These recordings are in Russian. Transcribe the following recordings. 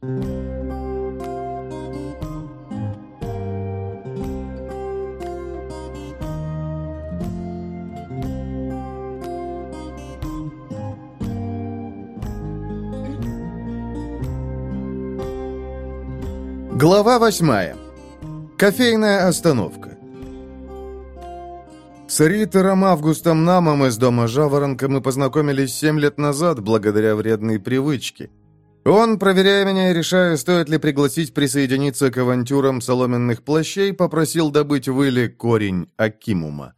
Глава восьмая. Кофейная остановка. С Риттером Августом Намом из дома Жаворонка мы познакомились семь лет назад благодаря вредной привычке. Он, проверяя меня и решая, стоит ли пригласить присоединиться к авантюрам соломенных плащей, попросил добыть выли корень Акимума.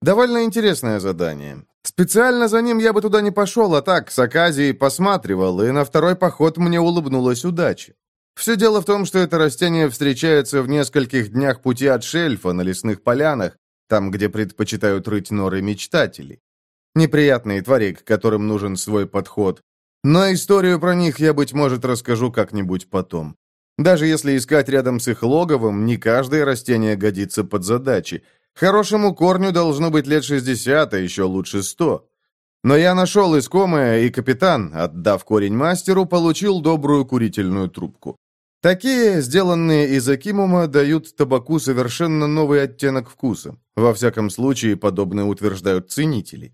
Довольно интересное задание. Специально за ним я бы туда не пошел, а так с оказией посматривал, и на второй поход мне улыбнулась удача. Все дело в том, что это растение встречается в нескольких днях пути от шельфа на лесных полянах, там, где предпочитают рыть норы мечтатели. Неприятные твари, к которым нужен свой подход, но историю про них я, быть может, расскажу как-нибудь потом. Даже если искать рядом с их логовом, не каждое растение годится под задачи. Хорошему корню должно быть лет 60, а еще лучше 100. Но я нашел искомое, и капитан, отдав корень мастеру, получил добрую курительную трубку. Такие, сделанные из акимума, дают табаку совершенно новый оттенок вкуса. Во всяком случае, подобное утверждают ценители.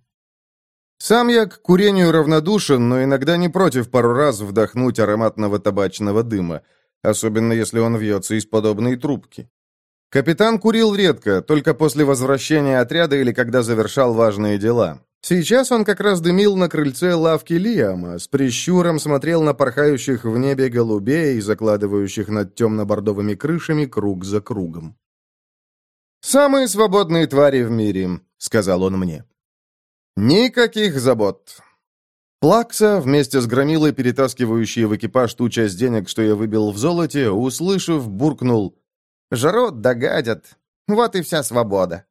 Сам я к курению равнодушен, но иногда не против пару раз вдохнуть ароматного табачного дыма, особенно если он вьется из подобной трубки. Капитан курил редко, только после возвращения отряда или когда завершал важные дела. Сейчас он как раз дымил на крыльце лавки Лиама, с прищуром смотрел на порхающих в небе голубей, закладывающих над темно-бордовыми крышами круг за кругом. «Самые свободные твари в мире», — сказал он мне. Никаких забот. Плакса, вместе с громилой, перетаскивающей в экипаж ту часть денег, что я выбил в золоте, услышав, буркнул. «Жарот догадят. Вот и вся свобода».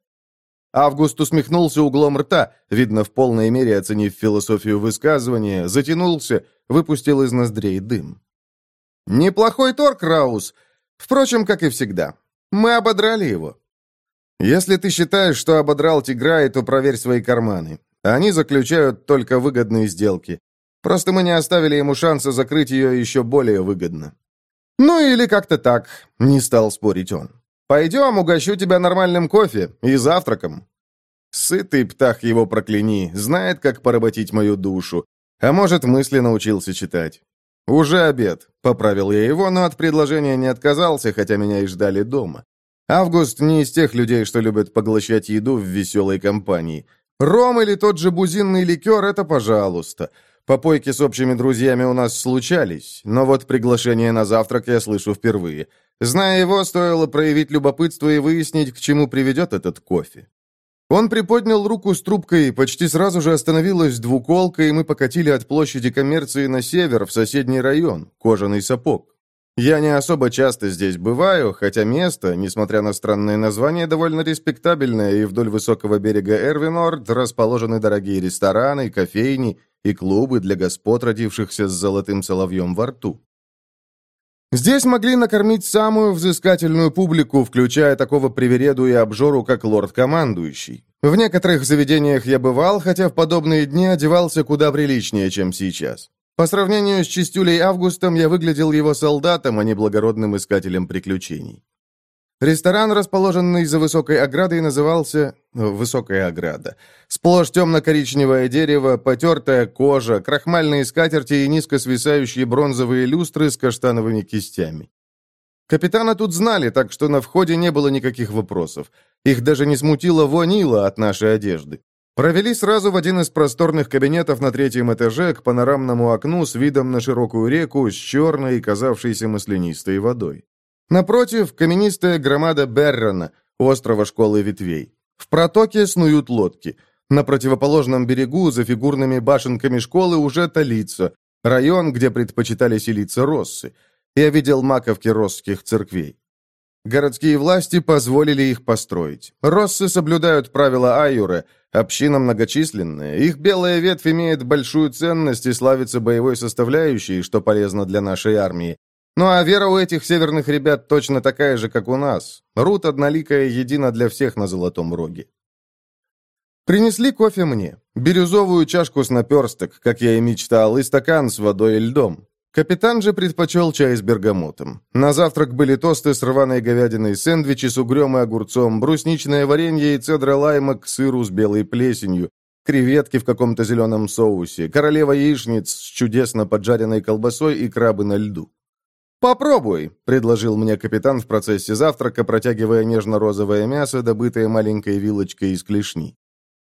Август усмехнулся углом рта, видно, в полной мере оценив философию высказывания, затянулся, выпустил из ноздрей дым. «Неплохой торг, Раус. Впрочем, как и всегда. Мы ободрали его». «Если ты считаешь, что ободрал тигра, то проверь свои карманы. Они заключают только выгодные сделки. Просто мы не оставили ему шанса закрыть ее еще более выгодно». «Ну или как-то так», — не стал спорить он. «Пойдем, угощу тебя нормальным кофе и завтраком». Сытый птах его прокляни, знает, как поработить мою душу. А может, мысли научился читать. «Уже обед», — поправил я его, но от предложения не отказался, хотя меня и ждали дома. Август не из тех людей, что любят поглощать еду в веселой компании. Ром или тот же бузинный ликер – это пожалуйста. Попойки с общими друзьями у нас случались, но вот приглашение на завтрак я слышу впервые. Зная его, стоило проявить любопытство и выяснить, к чему приведет этот кофе. Он приподнял руку с трубкой, почти сразу же остановилась двуколка, и мы покатили от площади коммерции на север, в соседний район, кожаный сапог. Я не особо часто здесь бываю, хотя место, несмотря на странное название, довольно респектабельное, и вдоль высокого берега Эрвинорд расположены дорогие рестораны, кофейни и клубы для господ, родившихся с золотым соловьем во рту. Здесь могли накормить самую взыскательную публику, включая такого привереду и обжору, как лорд-командующий. В некоторых заведениях я бывал, хотя в подобные дни одевался куда приличнее, чем сейчас. По сравнению с Чистюлей Августом я выглядел его солдатом, а не благородным искателем приключений. Ресторан, расположенный за высокой оградой, назывался э, «Высокая ограда». Сплошь темно-коричневое дерево, потертая кожа, крахмальные скатерти и низко свисающие бронзовые люстры с каштановыми кистями. Капитана тут знали, так что на входе не было никаких вопросов. Их даже не смутило вонило от нашей одежды. Провели сразу в один из просторных кабинетов на третьем этаже к панорамному окну с видом на широкую реку с черной, казавшейся маслянистой водой. Напротив – каменистая громада Беррона острова школы ветвей. В протоке снуют лодки. На противоположном берегу за фигурными башенками школы уже Толица, район, где предпочитали селиться россы. Я видел маковки россских церквей. Городские власти позволили их построить. Россы соблюдают правила Айюре – Община многочисленная, их белая ветвь имеет большую ценность и славится боевой составляющей, что полезно для нашей армии. Ну а вера у этих северных ребят точно такая же, как у нас. Рут одноликая едина для всех на Золотом Роге. Принесли кофе мне. Бирюзовую чашку с наперсток, как я и мечтал, и стакан с водой и льдом. Капитан же предпочел чай с бергамотом. На завтрак были тосты с рваной говядиной, сэндвичи с угрем и огурцом, брусничное варенье и цедра лайма к сыру с белой плесенью, креветки в каком-то зеленом соусе, королева яичниц с чудесно поджаренной колбасой и крабы на льду. «Попробуй», — предложил мне капитан в процессе завтрака, протягивая нежно-розовое мясо, добытое маленькой вилочкой из клешни.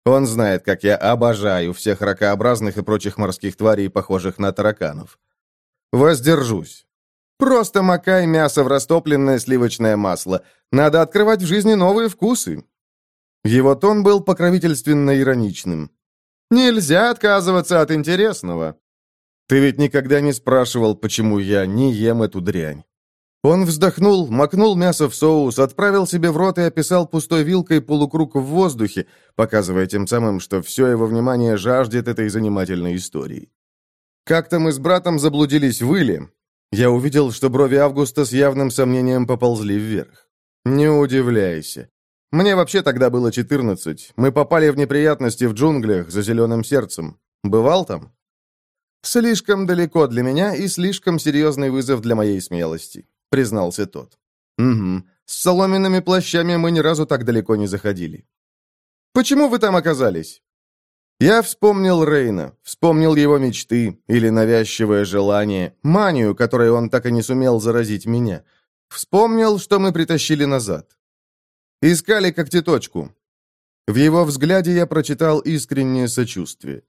Он знает, как я обожаю всех ракообразных и прочих морских тварей, похожих на тараканов. Воздержусь. Просто макай мясо в растопленное сливочное масло. Надо открывать в жизни новые вкусы». Его тон был покровительственно ироничным. «Нельзя отказываться от интересного». «Ты ведь никогда не спрашивал, почему я не ем эту дрянь». Он вздохнул, макнул мясо в соус, отправил себе в рот и описал пустой вилкой полукруг в воздухе, показывая тем самым, что все его внимание жаждет этой занимательной истории. Как там мы с братом заблудились выли, я увидел, что брови Августа с явным сомнением поползли вверх. Не удивляйся. Мне вообще тогда было 14. Мы попали в неприятности в джунглях за зеленым сердцем. Бывал там? Слишком далеко для меня и слишком серьезный вызов для моей смелости, признался тот. Угу. С соломенными плащами мы ни разу так далеко не заходили. Почему вы там оказались? Я вспомнил Рейна, вспомнил его мечты или навязчивое желание, манию, которой он так и не сумел заразить меня. Вспомнил, что мы притащили назад. Искали когтеточку. В его взгляде я прочитал искреннее сочувствие.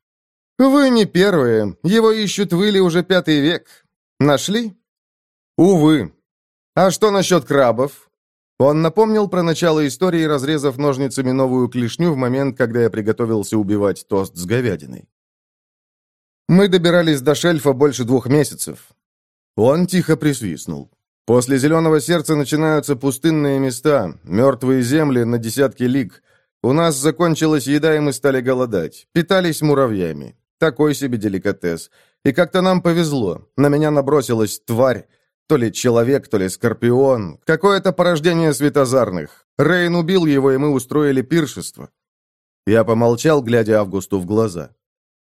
«Вы не первые. Его ищут выли уже пятый век. Нашли?» «Увы. А что насчет крабов?» Он напомнил про начало истории, разрезав ножницами новую клешню в момент, когда я приготовился убивать тост с говядиной. Мы добирались до шельфа больше двух месяцев. Он тихо присвистнул. После зеленого сердца начинаются пустынные места, мертвые земли на десятки лиг. У нас закончилась еда, и мы стали голодать. Питались муравьями. Такой себе деликатес. И как-то нам повезло. На меня набросилась тварь. То ли человек, то ли скорпион. Какое-то порождение светозарных. Рейн убил его, и мы устроили пиршество. Я помолчал, глядя Августу в глаза.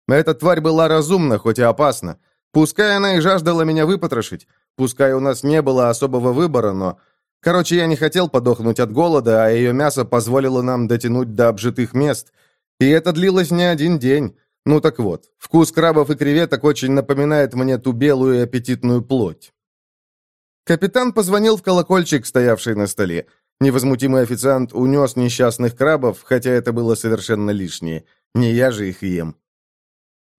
Эта тварь была разумна, хоть и опасна. Пускай она и жаждала меня выпотрошить, пускай у нас не было особого выбора, но... Короче, я не хотел подохнуть от голода, а ее мясо позволило нам дотянуть до обжитых мест. И это длилось не один день. Ну так вот, вкус крабов и креветок очень напоминает мне ту белую и аппетитную плоть. Капитан позвонил в колокольчик, стоявший на столе. Невозмутимый официант унес несчастных крабов, хотя это было совершенно лишнее. Не я же их ем.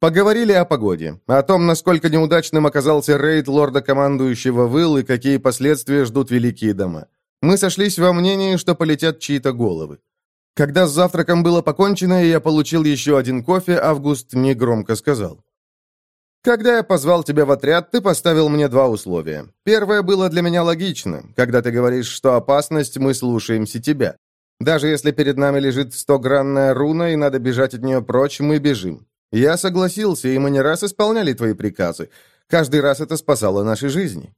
Поговорили о погоде, о том, насколько неудачным оказался рейд лорда-командующего Выл и какие последствия ждут великие дома. Мы сошлись во мнении, что полетят чьи-то головы. Когда с завтраком было покончено, и я получил еще один кофе, Август негромко сказал. Когда я позвал тебя в отряд, ты поставил мне два условия. Первое было для меня логично. Когда ты говоришь, что опасность, мы слушаемся тебя. Даже если перед нами лежит стогранная руна и надо бежать от нее прочь, мы бежим. Я согласился, и мы не раз исполняли твои приказы. Каждый раз это спасало наши жизни.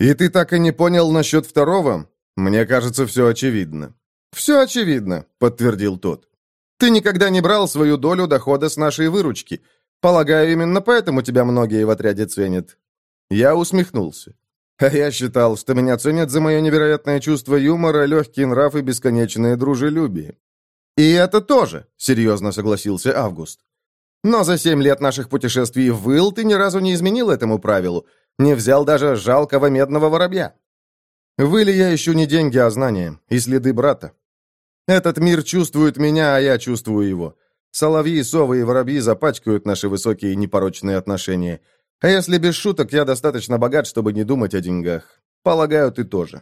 И ты так и не понял насчет второго? Мне кажется, все очевидно. Все очевидно, подтвердил тот. Ты никогда не брал свою долю дохода с нашей выручки – Полагаю, именно поэтому тебя многие в отряде ценят». Я усмехнулся. А я считал, что меня ценят за мое невероятное чувство юмора, легкий нрав и бесконечное дружелюбие. «И это тоже», — серьезно согласился Август. «Но за семь лет наших путешествий в Ил ты ни разу не изменил этому правилу, не взял даже жалкого медного воробья. Выли я ищу не деньги, а знания и следы брата. Этот мир чувствует меня, а я чувствую его. Соловьи, совы и воробьи запачкают наши высокие непорочные отношения. А если без шуток, я достаточно богат, чтобы не думать о деньгах. Полагаю, ты тоже.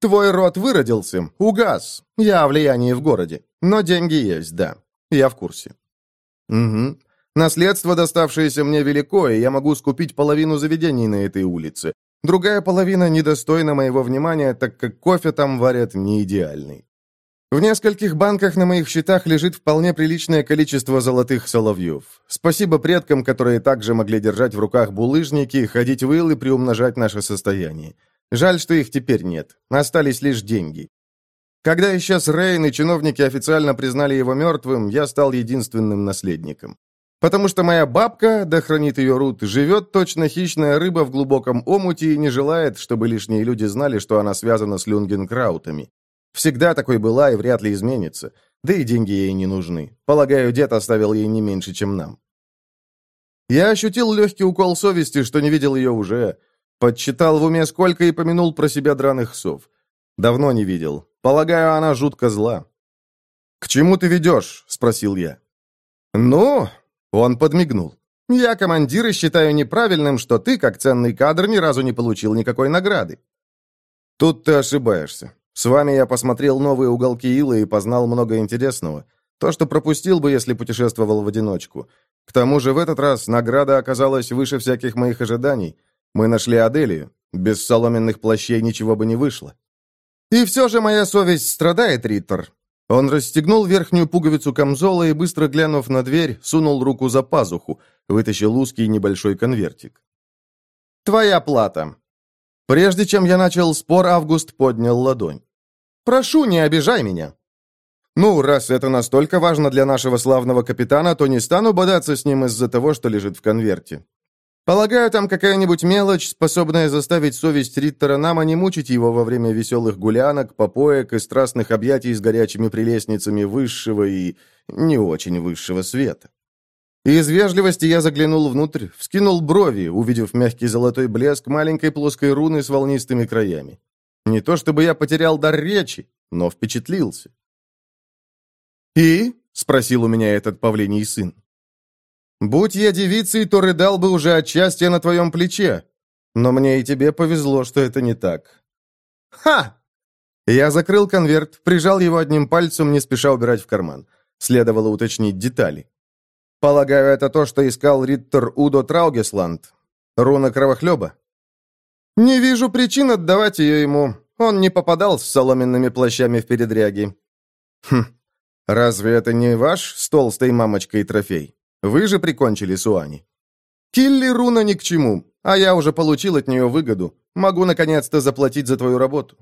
Твой род выродился, угас. Я о влиянии в городе. Но деньги есть, да. Я в курсе. Угу. Наследство, доставшееся мне велико, и я могу скупить половину заведений на этой улице. Другая половина недостойна моего внимания, так как кофе там варят не идеальный. В нескольких банках на моих счетах лежит вполне приличное количество золотых соловьев. Спасибо предкам, которые также могли держать в руках булыжники, ходить в ил и приумножать наше состояние. Жаль, что их теперь нет. Остались лишь деньги. Когда исчез Рейн и чиновники официально признали его мертвым, я стал единственным наследником. Потому что моя бабка, да хранит ее Рут, живет точно хищная рыба в глубоком омуте и не желает, чтобы лишние люди знали, что она связана с люнгенкраутами. Всегда такой была и вряд ли изменится. Да и деньги ей не нужны. Полагаю, дед оставил ей не меньше, чем нам. Я ощутил легкий укол совести, что не видел ее уже. Подсчитал в уме сколько и помянул про себя драных сов. Давно не видел. Полагаю, она жутко зла. «К чему ты ведешь?» — спросил я. «Ну?» — он подмигнул. «Я, командир, и считаю неправильным, что ты, как ценный кадр, ни разу не получил никакой награды». «Тут ты ошибаешься. С вами я посмотрел новые уголки Ила и познал много интересного. То, что пропустил бы, если путешествовал в одиночку. К тому же в этот раз награда оказалась выше всяких моих ожиданий. Мы нашли Аделию. Без соломенных плащей ничего бы не вышло. И все же моя совесть страдает, Риттер. Он расстегнул верхнюю пуговицу камзола и, быстро глянув на дверь, сунул руку за пазуху, вытащил узкий небольшой конвертик. «Твоя плата. Прежде чем я начал спор, Август поднял ладонь. «Прошу, не обижай меня!» «Ну, раз это настолько важно для нашего славного капитана, то не стану бодаться с ним из-за того, что лежит в конверте. Полагаю, там какая-нибудь мелочь, способная заставить совесть Риттера а не мучить его во время веселых гулянок, попоек и страстных объятий с горячими прелестницами высшего и не очень высшего света». Из вежливости я заглянул внутрь, вскинул брови, увидев мягкий золотой блеск маленькой плоской руны с волнистыми краями. Не то чтобы я потерял дар речи, но впечатлился. «И?» — спросил у меня этот павлиний сын. «Будь я девицей, то рыдал бы уже от счастья на твоем плече. Но мне и тебе повезло, что это не так». «Ха!» Я закрыл конверт, прижал его одним пальцем, не спеша убирать в карман. Следовало уточнить детали. Полагаю, это то, что искал Риттер Удо Траугесланд. Руна Кровохлеба. Не вижу причин отдавать ее ему. Он не попадал с соломенными плащами в передряги. Хм, разве это не ваш с толстой мамочкой трофей? Вы же прикончили Суани. Килли руна ни к чему, а я уже получил от нее выгоду. Могу, наконец-то, заплатить за твою работу.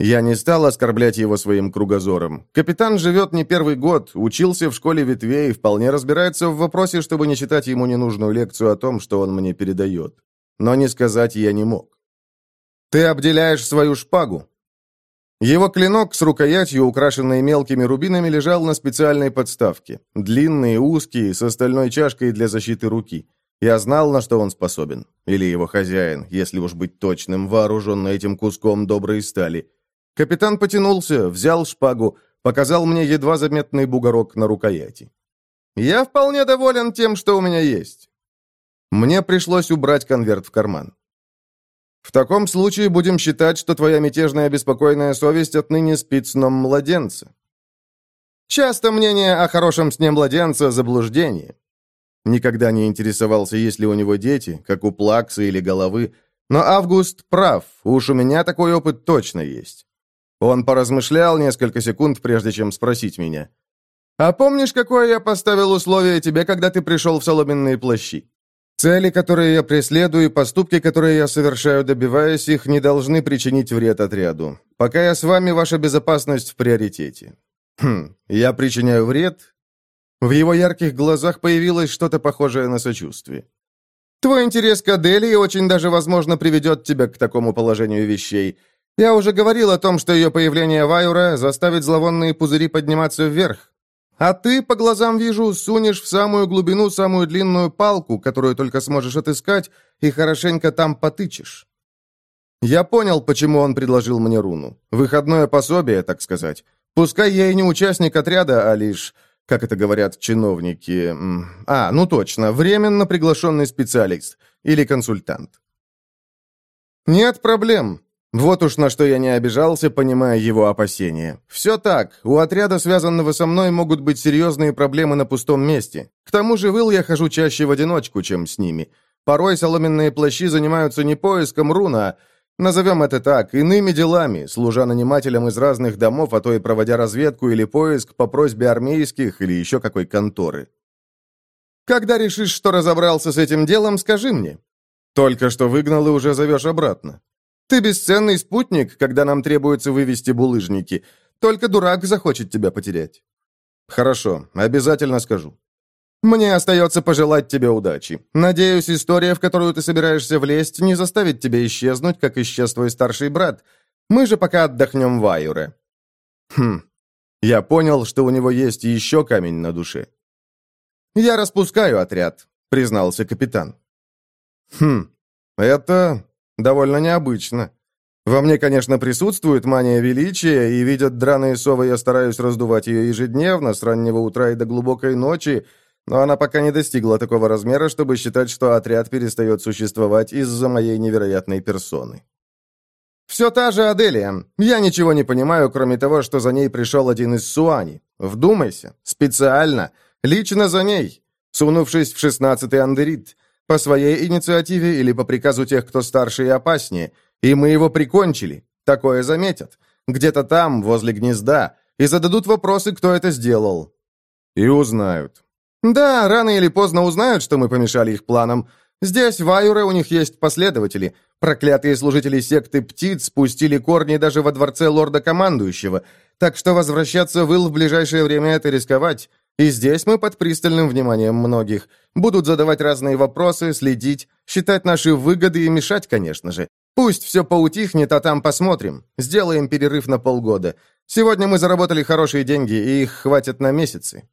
Я не стал оскорблять его своим кругозором. Капитан живет не первый год, учился в школе ветвей, и вполне разбирается в вопросе, чтобы не читать ему ненужную лекцию о том, что он мне передает. Но не сказать я не мог. «Ты обделяешь свою шпагу». Его клинок с рукоятью, украшенной мелкими рубинами, лежал на специальной подставке. Длинный, узкий, с остальной чашкой для защиты руки. Я знал, на что он способен. Или его хозяин, если уж быть точным, вооружен этим куском доброй стали. Капитан потянулся, взял шпагу, показал мне едва заметный бугорок на рукояти. «Я вполне доволен тем, что у меня есть». Мне пришлось убрать конверт в карман. «В таком случае будем считать, что твоя мятежная беспокойная совесть отныне спит сном младенца». «Часто мнение о хорошем сне младенца – заблуждение». Никогда не интересовался, есть ли у него дети, как у плаксы или головы, но Август прав, уж у меня такой опыт точно есть. Он поразмышлял несколько секунд, прежде чем спросить меня. «А помнишь, какое я поставил условие тебе, когда ты пришел в соломенные плащи? Цели, которые я преследую, и поступки, которые я совершаю, добиваясь их, не должны причинить вред отряду. Пока я с вами, ваша безопасность в приоритете». «Хм, я причиняю вред?» В его ярких глазах появилось что-то похожее на сочувствие. «Твой интерес к Аделии очень даже, возможно, приведет тебя к такому положению вещей. Я уже говорил о том, что ее появление Вайура заставит зловонные пузыри подниматься вверх. А ты, по глазам вижу, сунешь в самую глубину самую длинную палку, которую только сможешь отыскать, и хорошенько там потычешь. Я понял, почему он предложил мне руну. Выходное пособие, так сказать. Пускай я и не участник отряда, а лишь, как это говорят чиновники... А, ну точно, временно приглашенный специалист или консультант. «Нет проблем», вот уж на что я не обижался, понимая его опасения. Все так, у отряда, связанного со мной, могут быть серьезные проблемы на пустом месте. К тому же выл я хожу чаще в одиночку, чем с ними. Порой соломенные плащи занимаются не поиском руна, а, назовем это так, иными делами, служа нанимателям из разных домов, а то и проводя разведку или поиск по просьбе армейских или еще какой конторы. Когда решишь, что разобрался с этим делом, скажи мне. Только что выгнал и уже зовешь обратно. Ты бесценный спутник, когда нам требуется вывести булыжники. Только дурак захочет тебя потерять». «Хорошо, обязательно скажу». «Мне остается пожелать тебе удачи. Надеюсь, история, в которую ты собираешься влезть, не заставит тебя исчезнуть, как исчез твой старший брат. Мы же пока отдохнем в Айуре». «Хм, я понял, что у него есть еще камень на душе». «Я распускаю отряд», — признался капитан. «Хм, это довольно необычно. Во мне, конечно, присутствует мания величия, и видят драные совы, я стараюсь раздувать ее ежедневно, с раннего утра и до глубокой ночи, но она пока не достигла такого размера, чтобы считать, что отряд перестает существовать из-за моей невероятной персоны. «Все та же Аделия. Я ничего не понимаю, кроме того, что за ней пришел один из Суани. Вдумайся. Специально. Лично за ней. Сунувшись в шестнадцатый андерит. По своей инициативе или по приказу тех, кто старше и опаснее. И мы его прикончили. Такое заметят. Где-то там, возле гнезда. И зададут вопросы, кто это сделал. И узнают. Да, рано или поздно узнают, что мы помешали их планам. Здесь, в Айуре, у них есть последователи. Проклятые служители секты птиц спустили корни даже во дворце лорда-командующего. Так что возвращаться в Ил в ближайшее время — это рисковать. И здесь мы под пристальным вниманием многих. Будут задавать разные вопросы, следить, считать наши выгоды и мешать, конечно же. Пусть все поутихнет, а там посмотрим. Сделаем перерыв на полгода. Сегодня мы заработали хорошие деньги, и их хватит на месяцы».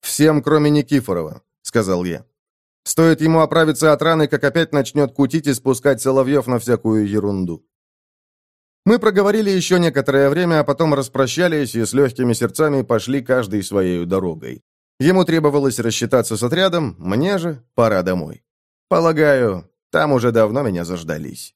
«Всем, кроме Никифорова», — сказал я. «Стоит ему оправиться от раны, как опять начнет кутить и спускать соловьев на всякую ерунду». Мы проговорили еще некоторое время, а потом распрощались и с легкими сердцами пошли каждый своей дорогой. Ему требовалось рассчитаться с отрядом, мне же пора домой. Полагаю, там уже давно меня заждались.